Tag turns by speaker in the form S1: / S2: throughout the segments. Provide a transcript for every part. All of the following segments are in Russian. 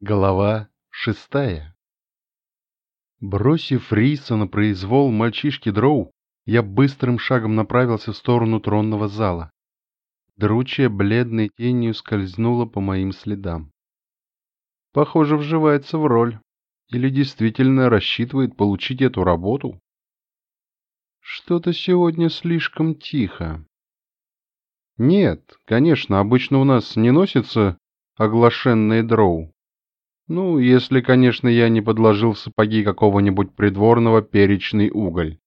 S1: Глава шестая Бросив риса на произвол мальчишки Дроу, я быстрым шагом направился в сторону тронного зала. Дручья бледной тенью скользнула по моим следам. Похоже, вживается в роль. Или действительно рассчитывает получить эту работу? Что-то сегодня слишком тихо. Нет, конечно, обычно у нас не носятся оглашенные дроу. Ну, если, конечно, я не подложил в сапоги какого-нибудь придворного перечный уголь.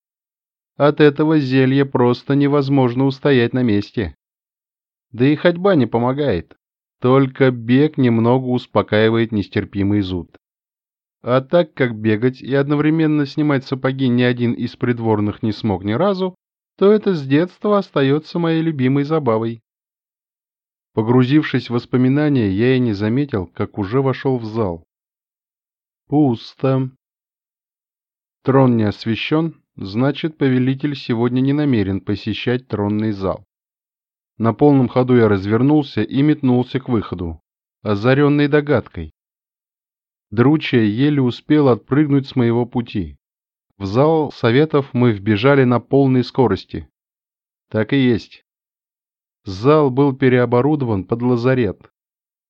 S1: От этого зелья просто невозможно устоять на месте. Да и ходьба не помогает. Только бег немного успокаивает нестерпимый зуд. А так как бегать и одновременно снимать сапоги ни один из придворных не смог ни разу, то это с детства остается моей любимой забавой. Погрузившись в воспоминания, я и не заметил, как уже вошел в зал. Пусто. Трон не освещен, значит, повелитель сегодня не намерен посещать тронный зал. На полном ходу я развернулся и метнулся к выходу, озаренный догадкой. Дручья еле успел отпрыгнуть с моего пути. В зал советов мы вбежали на полной скорости. Так и есть. Зал был переоборудован под лазарет.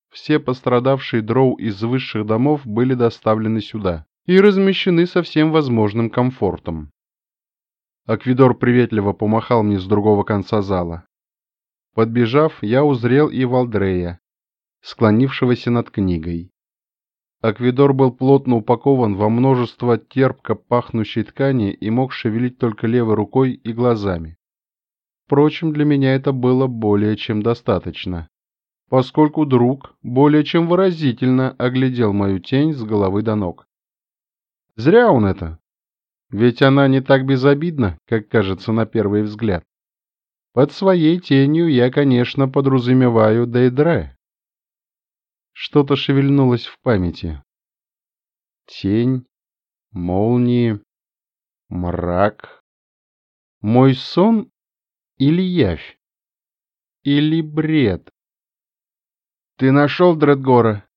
S1: Все пострадавшие дроу из высших домов были доставлены сюда и размещены со всем возможным комфортом. Аквидор приветливо помахал мне с другого конца зала. Подбежав, я узрел и Валдрея, склонившегося над книгой. Аквидор был плотно упакован во множество терпко пахнущей ткани и мог шевелить только левой рукой и глазами. Впрочем, для меня это было более чем достаточно, поскольку друг более чем выразительно оглядел мою тень с головы до ног. Зря он это, ведь она не так безобидна, как кажется на первый взгляд. Под своей тенью я, конечно, подразумеваю Дейдре. Что-то шевельнулось в памяти. Тень, молнии, мрак. Мой сон или явь? Или бред? Ты нашел Дредгора?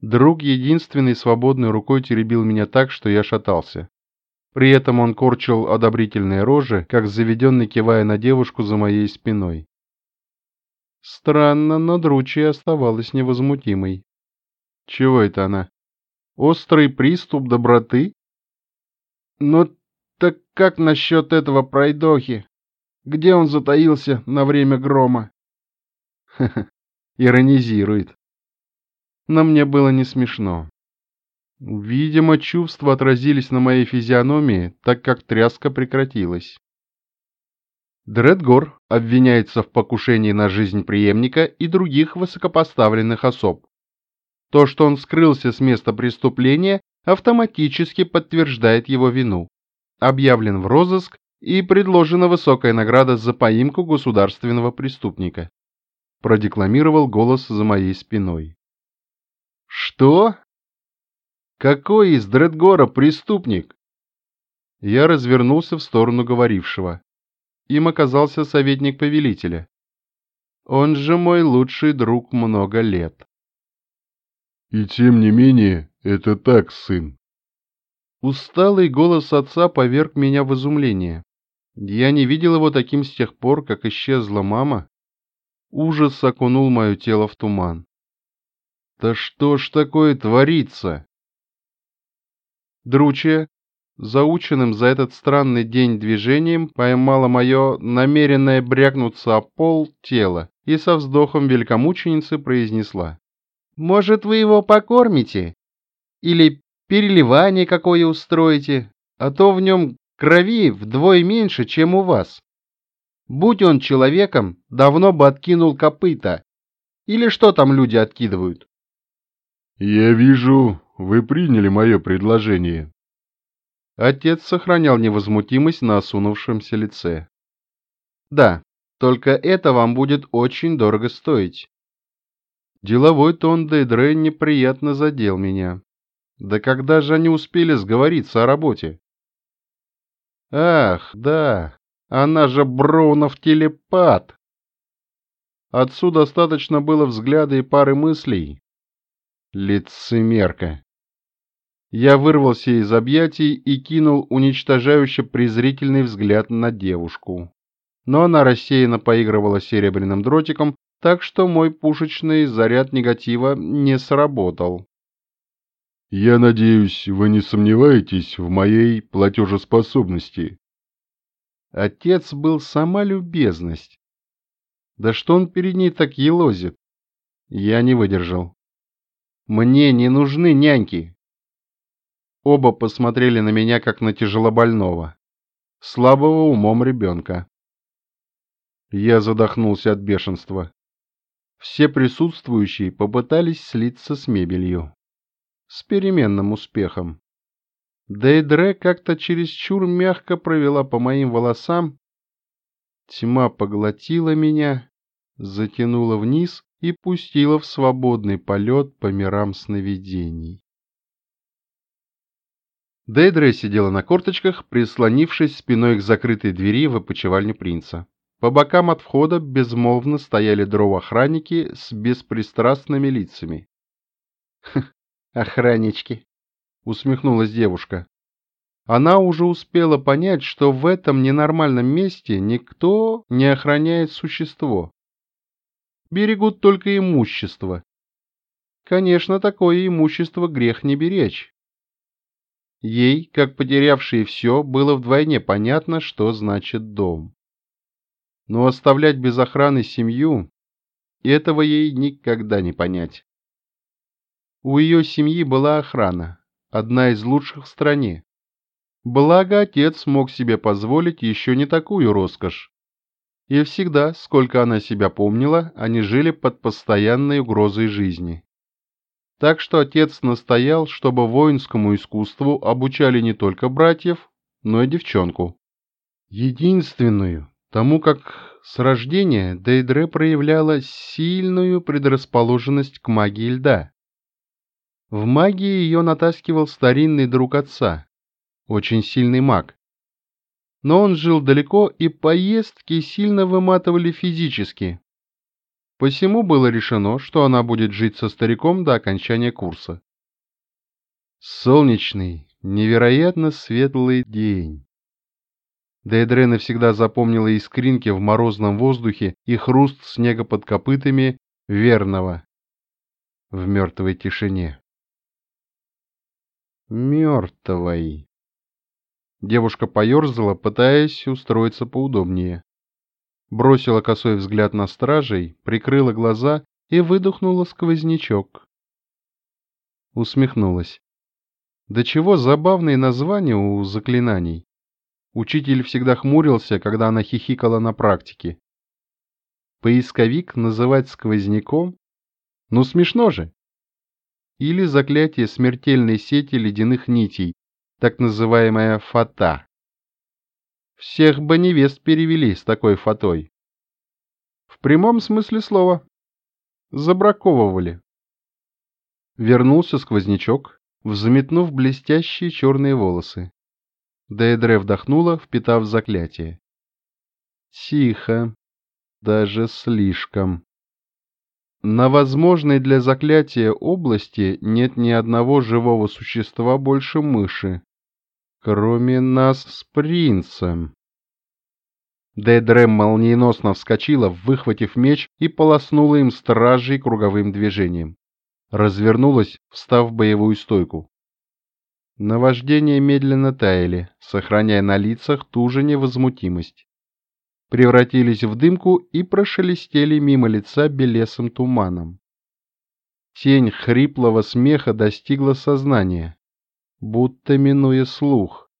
S1: Друг единственной свободной рукой теребил меня так, что я шатался. При этом он корчил одобрительные рожи, как заведенный кивая на девушку за моей спиной. Странно, но Дручья оставалась невозмутимой. Чего это она? Острый приступ доброты? Ну, так как насчет этого пройдохи? Где он затаился на время грома? Ха-ха, иронизирует. Но мне было не смешно. Видимо, чувства отразились на моей физиономии, так как тряска прекратилась. Дредгор обвиняется в покушении на жизнь преемника и других высокопоставленных особ. То, что он скрылся с места преступления, автоматически подтверждает его вину. Объявлен в розыск и предложена высокая награда за поимку государственного преступника. Продекламировал голос за моей спиной. Что? Какой из Дредгора преступник? Я развернулся в сторону говорившего. Им оказался советник повелителя. Он же мой лучший друг много лет. И тем не менее, это так, сын. Усталый голос отца поверг меня в изумление. Я не видел его таким с тех пор, как исчезла мама. Ужас окунул мое тело в туман. Да что ж такое творится? Дручья, заученным за этот странный день движением, поймала мое намеренное брякнуться о пол тело и со вздохом великомученицы произнесла. «Может, вы его покормите? Или переливание какое устроите? А то в нем Крови вдвое меньше, чем у вас. Будь он человеком, давно бы откинул копыта. Или что там люди откидывают? Я вижу, вы приняли мое предложение. Отец сохранял невозмутимость на осунувшемся лице. Да, только это вам будет очень дорого стоить. Деловой тон Дейдре неприятно задел меня. Да когда же они успели сговориться о работе? Ах, да, она же Броунов телепат. Отцу достаточно было взгляда и пары мыслей. Лицемерка. Я вырвался из объятий и кинул уничтожающе презрительный взгляд на девушку. Но она рассеянно поигрывала серебряным дротиком, так что мой пушечный заряд негатива не сработал.
S2: «Я надеюсь, вы не сомневаетесь в моей платежеспособности?»
S1: Отец был сама любезность. Да что он перед ней так елозит? Я не выдержал. Мне не нужны няньки. Оба посмотрели на меня, как на тяжелобольного, слабого умом ребенка. Я задохнулся от бешенства. Все присутствующие попытались слиться с мебелью. С переменным успехом. Дейдре как-то чересчур мягко провела по моим волосам. Тьма поглотила меня, затянула вниз и пустила в свободный полет по мирам сновидений. Дейдре сидела на корточках, прислонившись спиной к закрытой двери в опочивальню принца. По бокам от входа безмолвно стояли дров-охранники с беспристрастными лицами. «Охраннички!» — усмехнулась девушка. Она уже успела понять, что в этом ненормальном месте никто не охраняет существо. Берегут только имущество. Конечно, такое имущество грех не беречь. Ей, как потерявшей все, было вдвойне понятно, что значит дом. Но оставлять без охраны семью, этого ей никогда не понять. У ее семьи была охрана, одна из лучших в стране. Благо, отец мог себе позволить еще не такую роскошь. И всегда, сколько она себя помнила, они жили под постоянной угрозой жизни. Так что отец настоял, чтобы воинскому искусству обучали не только братьев, но и девчонку. Единственную, тому как с рождения Дейдре проявляла сильную предрасположенность к магии льда. В магии ее натаскивал старинный друг отца, очень сильный маг. Но он жил далеко, и поездки сильно выматывали физически, Посему было решено, что она будет жить со стариком до окончания курса. Солнечный, невероятно светлый день. Дейдре навсегда запомнила искринки в морозном воздухе и хруст снега под копытами верного в мертвой тишине. Мертвой. Девушка поерзала, пытаясь устроиться поудобнее бросила косой взгляд на стражей, прикрыла глаза и выдохнула сквознячок. Усмехнулась. Да чего забавные названия у заклинаний. Учитель всегда хмурился, когда она хихикала на практике. Поисковик называть сквозняком? Ну смешно же. Или заклятие смертельной сети ледяных нитей, так называемая фата. Всех бы невест перевели с такой фатой. В прямом смысле слова. Забраковывали. Вернулся сквознячок, взметнув блестящие черные волосы. Дейдре вдохнула, впитав заклятие. Тихо. Даже слишком. На возможной для заклятия области нет ни одного живого существа больше мыши. Кроме нас с принцем. Дейдрем молниеносно вскочила, выхватив меч и полоснула им стражей круговым движением. Развернулась, встав в боевую стойку. Наваждения медленно таяли, сохраняя на лицах ту же невозмутимость. Превратились в дымку и прошелестели мимо лица белесым туманом. Тень хриплого смеха достигла сознания будто минуя слух.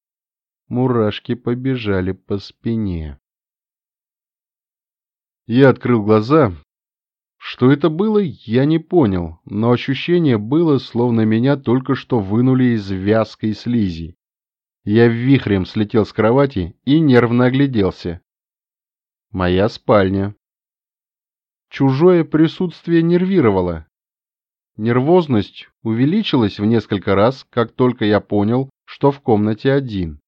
S1: Мурашки побежали по спине. Я открыл глаза. Что это было, я не понял, но ощущение было, словно меня только что вынули из вязкой слизи. Я вихрем слетел с кровати и нервно огляделся. Моя спальня. Чужое присутствие нервировало. Нервозность увеличилась в несколько раз, как только я понял, что в комнате один.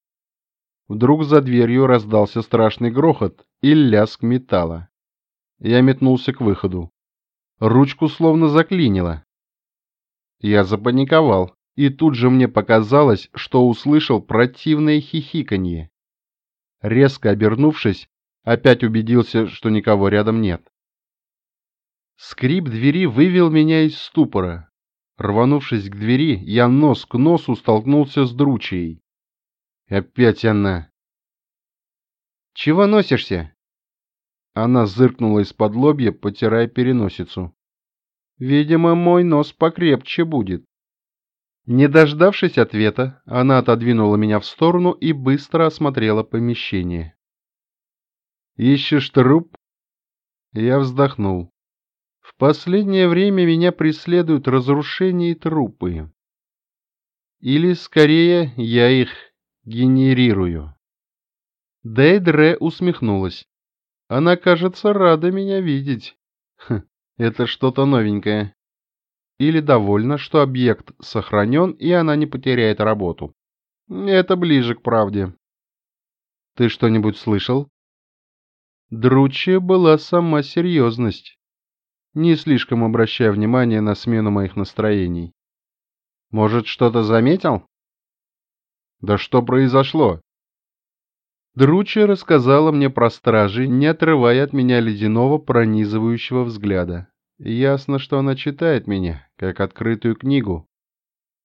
S1: Вдруг за дверью раздался страшный грохот и лязг металла. Я метнулся к выходу. Ручку словно заклинило. Я запаниковал, и тут же мне показалось, что услышал противное хихиканье. Резко обернувшись, опять убедился, что никого рядом нет. Скрип двери вывел меня из ступора. Рванувшись к двери, я нос к носу столкнулся с дручей. Опять она. «Чего носишься?» Она зыркнула из-под лобья, потирая переносицу. «Видимо, мой нос покрепче будет». Не дождавшись ответа, она отодвинула меня в сторону и быстро осмотрела помещение. «Ищешь труп?» Я вздохнул. В последнее время меня преследуют разрушения и трупы. Или, скорее, я их генерирую. Дейдре усмехнулась. Она, кажется, рада меня видеть. Хм, это что-то новенькое. Или довольна, что объект сохранен, и она не потеряет работу. Это ближе к правде. Ты что-нибудь слышал? Дручья была сама серьезность, не слишком обращая внимание на смену моих настроений. Может, что-то заметил? Да что произошло? Дручья рассказала мне про стражей, не отрывая от меня ледяного пронизывающего взгляда. Ясно, что она читает меня, как открытую книгу.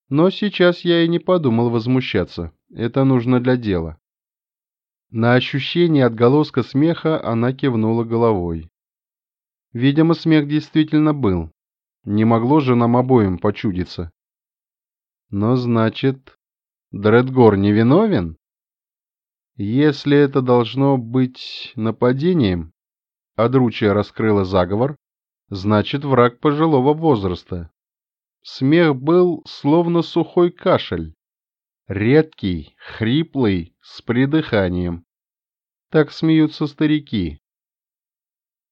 S1: Но сейчас я и не подумал возмущаться. Это нужно для дела. На ощущение отголоска смеха она кивнула головой. Видимо, смех действительно был. Не могло же нам обоим почудиться. Но значит, Дредгор не виновен? Если это должно быть нападением, а Дручья раскрыла заговор, значит враг пожилого возраста. Смех был словно сухой кашель. Редкий, хриплый, с придыханием. Так смеются старики.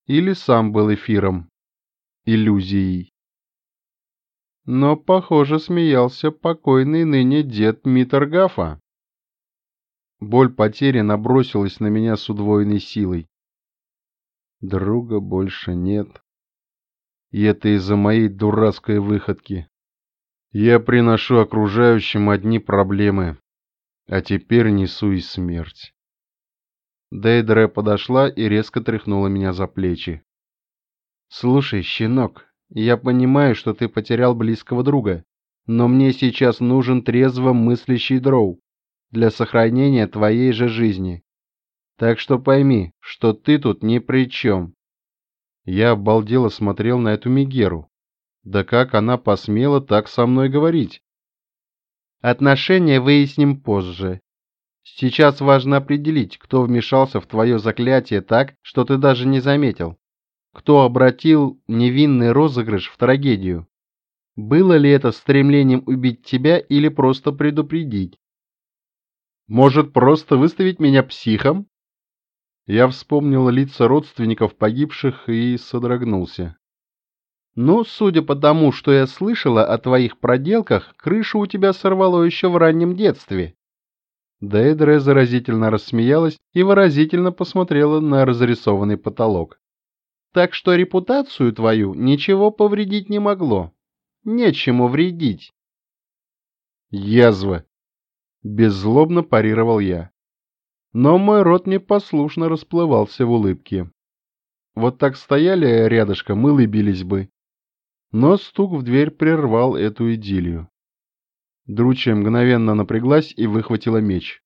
S1: Или сам был эфиром, иллюзией. Но, похоже, смеялся покойный ныне дед Миторгафа. Боль потери набросилась на меня с удвоенной силой. Друга больше нет. И это из-за моей дурацкой выходки. Я приношу окружающим одни проблемы, а теперь несу и смерть. Дейдре подошла и резко тряхнула меня за плечи. «Слушай, щенок, я понимаю, что ты потерял близкого друга, но мне сейчас нужен трезво мыслящий дроу для сохранения твоей же жизни. Так что пойми, что ты тут ни при чем». Я обалдело смотрел на эту Мегеру, да как она посмела так со мной говорить? Отношения выясним позже. Сейчас важно определить, кто вмешался в твое заклятие так, что ты даже не заметил. Кто обратил невинный розыгрыш в трагедию. Было ли это стремлением убить тебя или просто предупредить? Может, просто выставить меня психом? Я вспомнил лица родственников погибших и содрогнулся. Ну, судя по тому, что я слышала о твоих проделках, крышу у тебя сорвало еще в раннем детстве. Дейдре заразительно рассмеялась и выразительно посмотрела на разрисованный потолок. Так что репутацию твою ничего повредить не могло. Нечему вредить. Язва. Беззлобно парировал я. Но мой рот непослушно расплывался в улыбке. Вот так стояли рядышком и улыбились бы, но стук в дверь прервал эту идиллию. Дручья мгновенно напряглась и выхватила меч.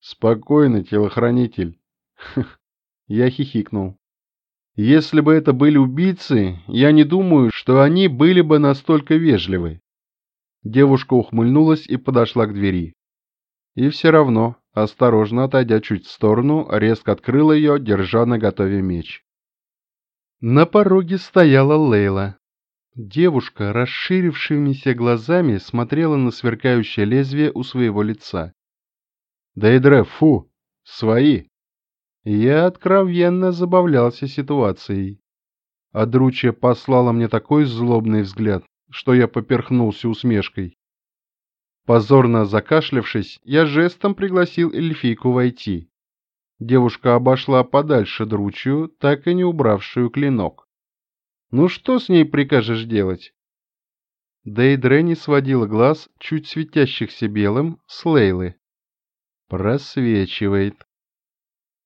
S1: «Спокойно, телохранитель!» Я хихикнул. «Если бы это были убийцы, я не думаю, что они были бы настолько вежливы». Девушка ухмыльнулась и подошла к двери. И все равно, осторожно отойдя чуть в сторону, резко открыла ее, держа на готове меч. На пороге стояла Лейла, Девушка расширившимися глазами смотрела на сверкающее лезвие у своего лица. «Дейдре, фу! Свои!» Я откровенно забавлялся ситуацией. Адручья послала мне такой злобный взгляд, что я поперхнулся усмешкой. Позорно закашлявшись, я жестом пригласил эльфийку войти. Девушка обошла подальше дручью, так и не убравшую клинок. Ну что с ней прикажешь делать? Дейдре не сводила глаз, чуть светящихся белым, с Лейлы. Просвечивает.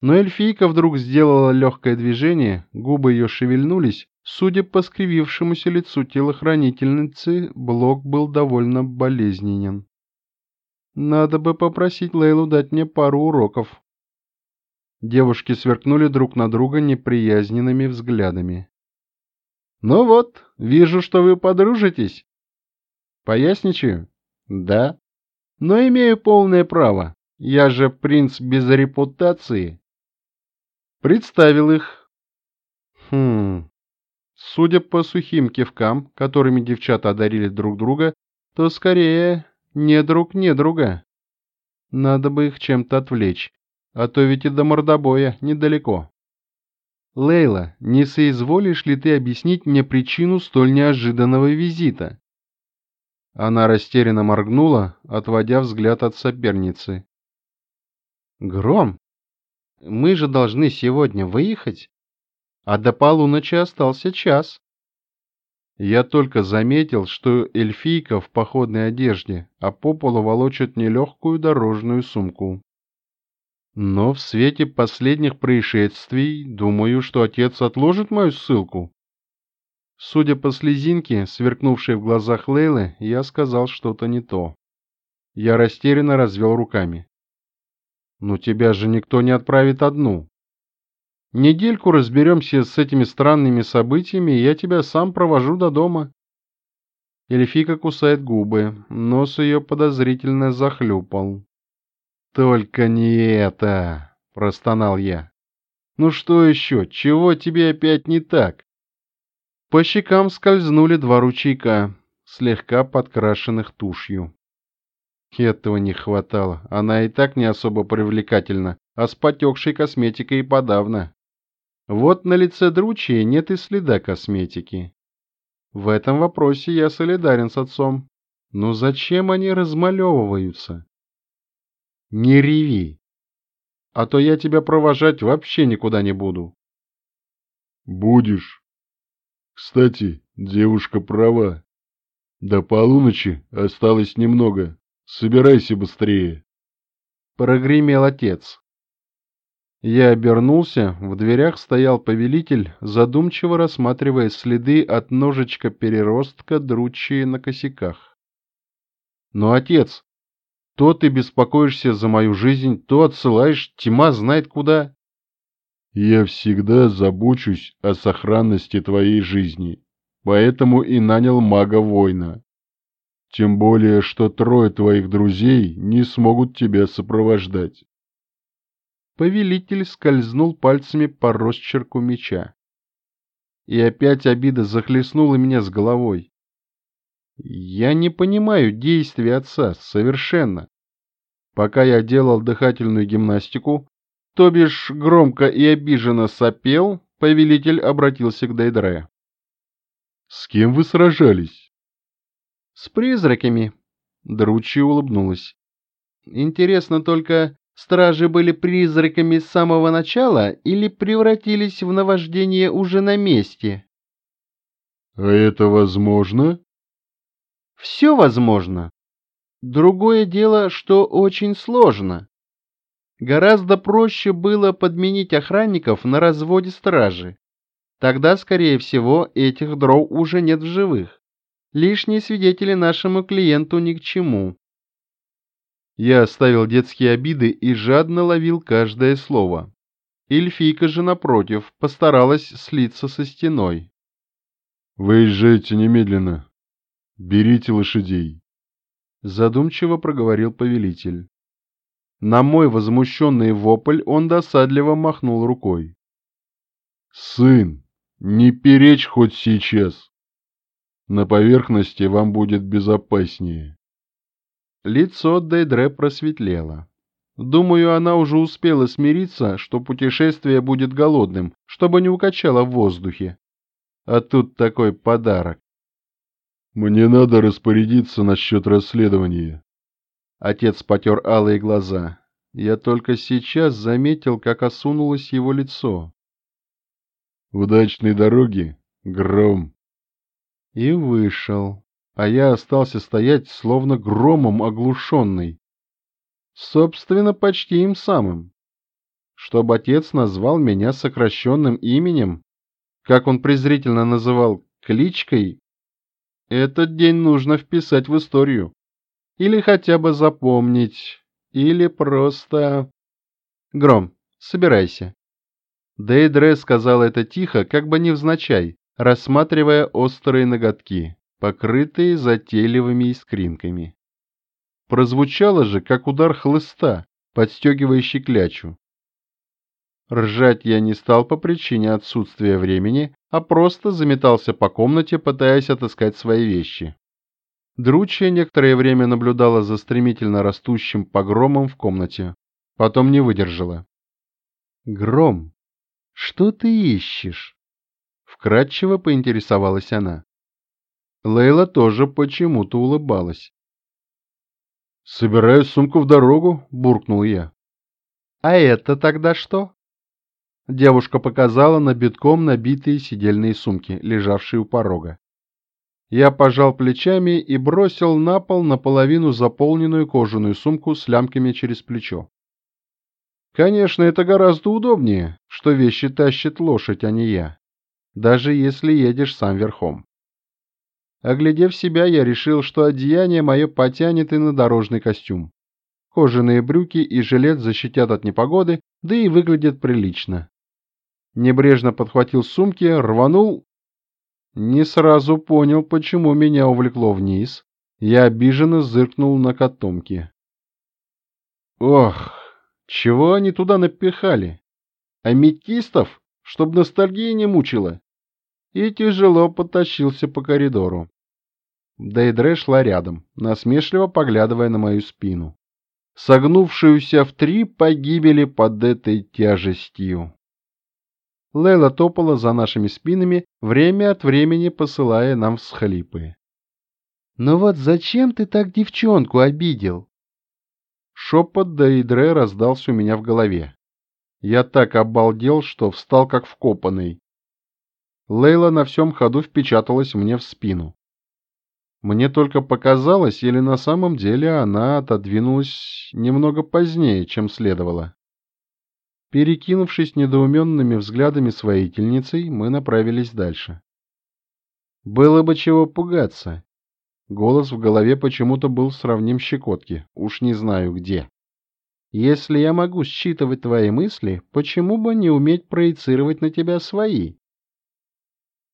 S1: Но эльфийка вдруг сделала легкое движение, губы ее шевельнулись. Судя по скривившемуся лицу телохранительницы, блок был довольно болезненен. Надо бы попросить Лейлу дать мне пару уроков. Девушки сверкнули друг на друга неприязненными взглядами. «Ну вот, вижу, что вы подружитесь». «Поясничаю?» «Да». «Но имею полное право. Я же принц без репутации». Представил их. Хм... Судя по сухим кивкам, которыми девчата одарили друг друга, то скорее не друг не друга. Надо бы их чем-то отвлечь, а то ведь и до мордобоя недалеко. Лейла, не соизволишь ли ты объяснить мне причину столь неожиданного визита? Она растерянно моргнула, отводя взгляд от соперницы. Гром, мы же должны сегодня выехать, а до полуночи остался час. Я только заметил, что эльфийка в походной одежде, а по полу волочит нелегкую дорожную сумку. Но в свете последних происшествий думаю, что отец отложит мою ссылку. Судя по слезинке, сверкнувшей в глазах Лейлы, я сказал что-то не то. Я растерянно развел руками. «Ну тебя же никто не отправит одну. Недельку разберемся с этими странными событиями, и я тебя сам провожу до дома». Эльфика кусает губы, нос ее подозрительно захлюпал. «Только не это!» — простонал я. «Ну что еще? Чего тебе опять не так?» По щекам скользнули два ручейка, слегка подкрашенных тушью. Этого не хватало. Она и так не особо привлекательна, а с потекшей косметикой и подавно. Вот на лице дручья нет и следа косметики. В этом вопросе я солидарен с отцом. Но зачем они размалевываются? Не реви, а то я тебя провожать вообще никуда не буду.
S2: Будешь. Кстати, девушка права. До полуночи осталось немного. Собирайся быстрее.
S1: Прогремел отец. Я обернулся, в дверях стоял повелитель, задумчиво рассматривая следы от ножечка переростка, дручьи на косяках. Но отец, то ты беспокоишься за мою жизнь, то отсылаешь тьма знает куда.
S2: Я всегда забочусь о сохранности твоей жизни, поэтому и нанял мага-воина. Тем более, что трое твоих друзей не смогут тебя сопровождать.
S1: Повелитель скользнул пальцами по росчерку меча. И опять обида захлестнула меня с головой. Я не понимаю действий отца совершенно. Пока я делал дыхательную гимнастику, то бишь громко и обиженно сопел, повелитель обратился к Дейдре.
S2: «С кем вы сражались?»
S1: «С призраками», — Дручи улыбнулась. «Интересно только, стражи были призраками с самого начала или превратились в наваждение уже на месте?»
S2: «А это возможно?»
S1: «Все возможно. Другое дело, что очень сложно. Гораздо проще было подменить охранников на разводе стражи. Тогда, скорее всего, этих дроу уже нет в живых. Лишние свидетели нашему клиенту ни к чему. Я оставил детские обиды и жадно ловил каждое слово. Эльфийка же, напротив, постаралась слиться со стеной.
S2: «Выезжайте немедленно. Берите лошадей
S1: задумчиво проговорил повелитель. На мой возмущенный вопль он досадливо махнул рукой.
S2: «Сын, не перечь хоть сейчас. На поверхности вам будет безопаснее».
S1: Лицо Дейдре просветлело. Думаю, она уже успела смириться, что путешествие будет голодным, чтобы не укачало в воздухе. А тут такой подарок.
S2: «Мне надо распорядиться насчет расследования».
S1: Отец потер алые глаза. Я только сейчас заметил, как осунулось его лицо.
S2: «Удачной дороги, Гром!»
S1: И вышел. а я остался стоять, словно громом оглушенный. Собственно, почти им самым. Чтобы отец назвал меня сокращенным именем, как он презрительно называл кличкой, этот день нужно вписать в историю. Или хотя бы запомнить, или просто... Гром, собирайся. Дейдре сказал это тихо, как бы невзначай, рассматривая острые ноготки, покрытые затейливыми искринками. Прозвучало же, как удар хлыста, подстегивающий клячу. Ржать я не стал по причине отсутствия времени, а просто заметался по комнате, пытаясь отыскать свои вещи. Дручья некоторое время наблюдала за стремительно растущим погромом в комнате. Потом не выдержала. «Гром, что ты ищешь?» Вкратчиво поинтересовалась она. Лейла тоже почему-то улыбалась.
S2: «Собираю сумку в дорогу», — буркнул я.
S1: «А это тогда что?» Девушка показала на битком набитые сидельные сумки, лежавшие у порога. Я пожал плечами и бросил на пол наполовину заполненную кожаную сумку с лямками через плечо. Конечно, это гораздо удобнее, что вещи тащит лошадь, а не я, даже если едешь сам верхом. Оглядев себя, я решил, что одеяние мое потянет и на дорожный костюм. Кожаные брюки и жилет защитят от непогоды, да и выглядят прилично. Небрежно подхватил сумки, рванул не сразу понял, почему меня увлекло вниз. Я обиженно зыркнул на котомки. Ох, чего они туда напихали? Аметистов, чтоб ностальгия не мучила? И тяжело потащился по коридору. Дейдре шла рядом, насмешливо поглядывая на мою спину, согнувшуюся в три погибели под этой тяжестью. Лейла топала за нашими спинами, время от времени посылая нам всхлипы. «Ну вот зачем ты так девчонку обидел?» Шепот Дейдре раздался у меня в голове. Я так обалдел, что встал как вкопанный. Лейла на всем ходу впечаталась мне в спину. Мне только показалось, или на самом деле она отодвинулась немного позднее, чем следовало. Перекинувшись недоуменными взглядами с воительницей, мы направились дальше. Было бы чего пугаться. Голос в голове почему-то был сравним щекотке, уж не знаю где. Если я могу считывать твои мысли, почему бы не уметь проецировать на тебя свои?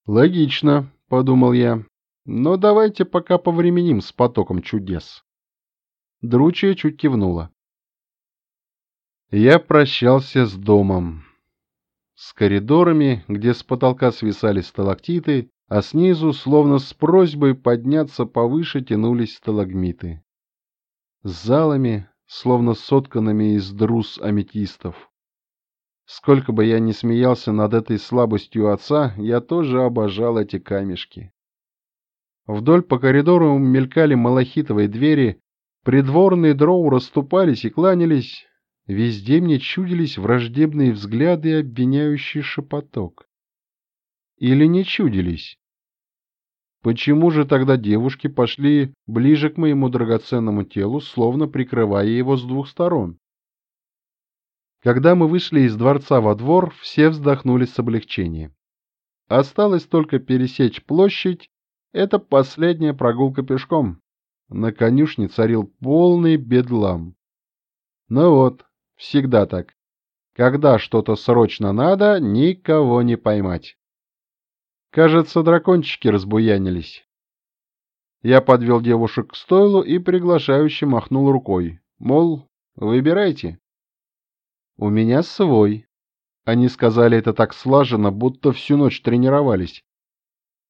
S1: Логично, подумал я, но давайте пока повременим с потоком чудес. Дручья чуть кивнула. Я прощался с домом. С коридорами, где с потолка свисали сталактиты, а снизу, словно с просьбой подняться повыше, тянулись сталагмиты. С залами, словно сотканными из друз аметистов. Сколько бы я ни смеялся над этой слабостью отца, я тоже обожал эти камешки. Вдоль по коридору мелькали малахитовые двери, придворные дроу расступались и кланялись, Везде мне чудились враждебные взгляды и обвиняющий шепоток. Или не чудились? Почему же тогда девушки пошли ближе к моему драгоценному телу, словно прикрывая его с двух сторон? Когда мы вышли из дворца во двор, все вздохнули с облегчением. Осталось только пересечь площадь, это последняя прогулка пешком. На конюшне царил полный бедлам. Ну вот, Всегда так. Когда что-то срочно надо, никого не поймать. Кажется, дракончики разбуянились. Я подвел девушек к стойлу и приглашающе махнул рукой. Мол, выбирайте. У меня свой. Они сказали это так слаженно, будто всю ночь тренировались.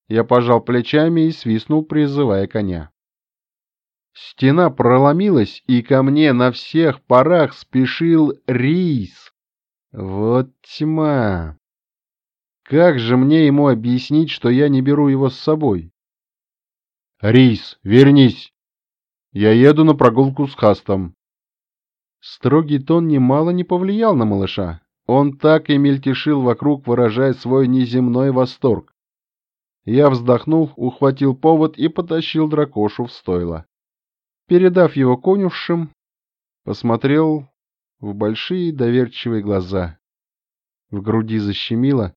S1: Я пожал плечами и свистнул, призывая коня. Стена проломилась, и ко мне на всех парах спешил рис. Вот тьма! Как же мне ему объяснить, что я не беру его с собой? Рис, вернись! Я еду на прогулку с Хастом. Строгий тон немало не повлиял на малыша. Он так и мельтешил вокруг, выражая свой неземной восторг. Я вздохнул, ухватил повод и потащил дракошу в стойло. Передав его конюшам, посмотрел в большие доверчивые глаза. В груди защемило.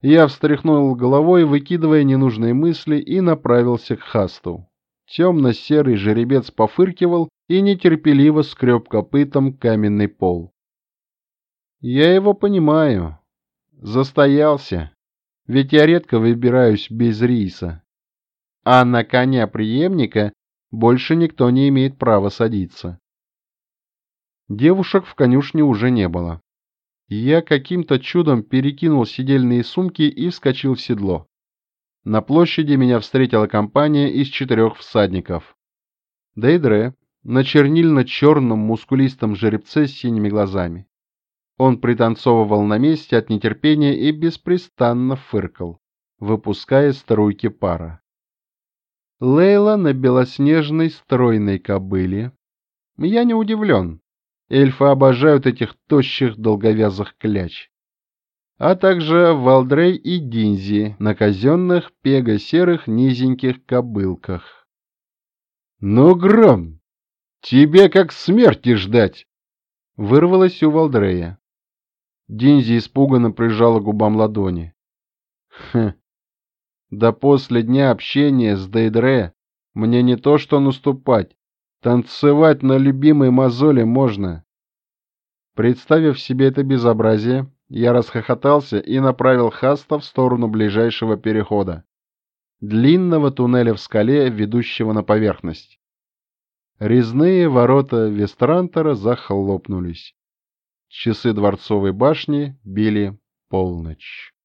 S1: Я встряхнул головой, выкидывая ненужные мысли, и направился к хасту. Темно-серый жеребец пофыркивал и нетерпеливо скреб копытом каменный пол. Я его понимаю. Застоялся. Ведь я редко выбираюсь без риса. А на коня преемника больше никто не имеет права садиться. Девушек в конюшне уже не было. Я каким-то чудом перекинул сидельные сумки и вскочил в седло. На площади меня встретила компания из четырех всадников. Дейдре на чернильно-черном мускулистом жеребце с синими глазами. Он пританцовывал на месте от нетерпения и беспрестанно фыркал, выпуская струйки пара. Лейла на белоснежной стройной кобыле. Я не удивлен. Эльфы обожают этих тощих долговязых кляч. А также Валдрей и Динзи на казенных пего-серых низеньких кобылках. «Ну, Гром, тебе как смерти ждать!» Вырвалось у Валдрея. Динзи испуганно прижала губам ладони. Хм. Да после дня общения с Дейдре мне не то что наступать, танцевать на любимой мозоли можно. Представив себе это безобразие, я расхохотался и направил Хаста в сторону ближайшего перехода, длинного туннеля в скале, ведущего на поверхность. Резные ворота Вестрантера захлопнулись. Часы дворцовой башни били полночь.